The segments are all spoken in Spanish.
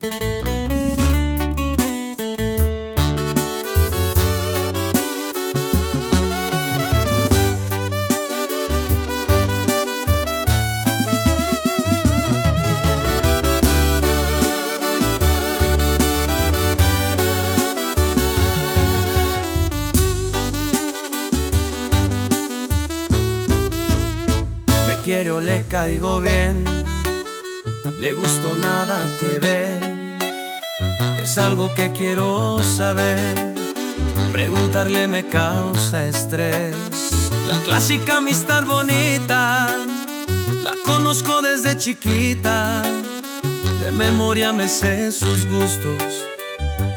Me quiere o le caigo bien, le gusto nada que ver. Es algo que quiero saber, preguntarle me causa estrés. La clásica amistad bonita, la conozco desde chiquita. De memoria me sé sus gustos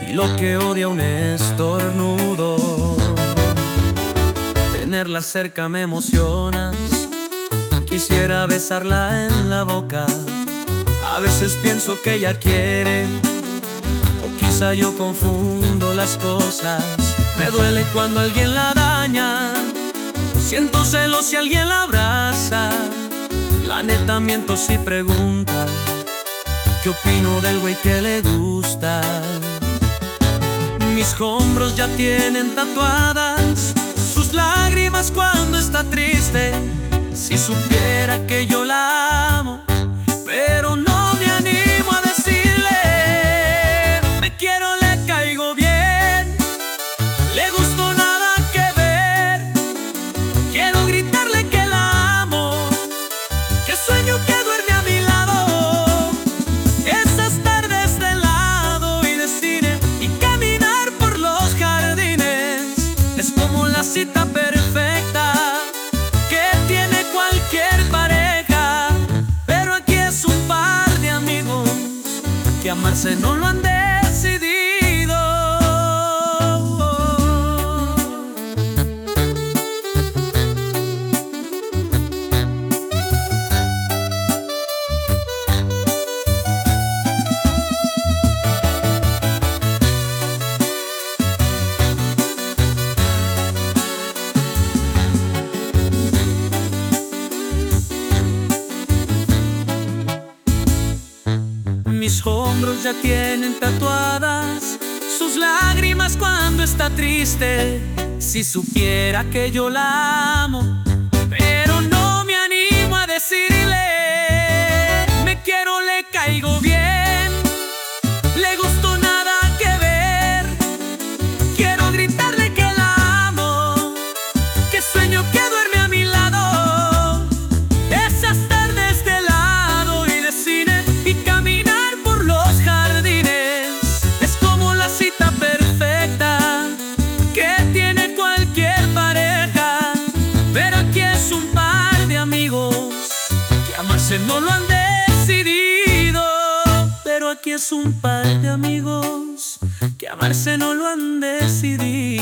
y lo que odia un estornudo. Tenerla cerca me emociona. Quisiera besarla en la boca. A veces pienso que ella quiere, o quizá yo confundo las cosas. Me duele cuando alguien la daña. Siento celos si alguien la abraza. La neta miento si pregunta ¿Qué opino del güey que le gusta? Mis hombros ya tienen tatuadas sus lágrimas cuando está triste. Si supiera que yo la cita perfecta que tiene cualquier pareja. Pero aquí es un par de amigos que amarse no lo han decidido. Mis hombros ya tienen tatuadas sus lágrimas cuando está triste. Si supiera que yo la amo, no lo han decidido. Pero aquí es un par de amigos que amarse no lo han decidido.